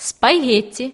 спагетти.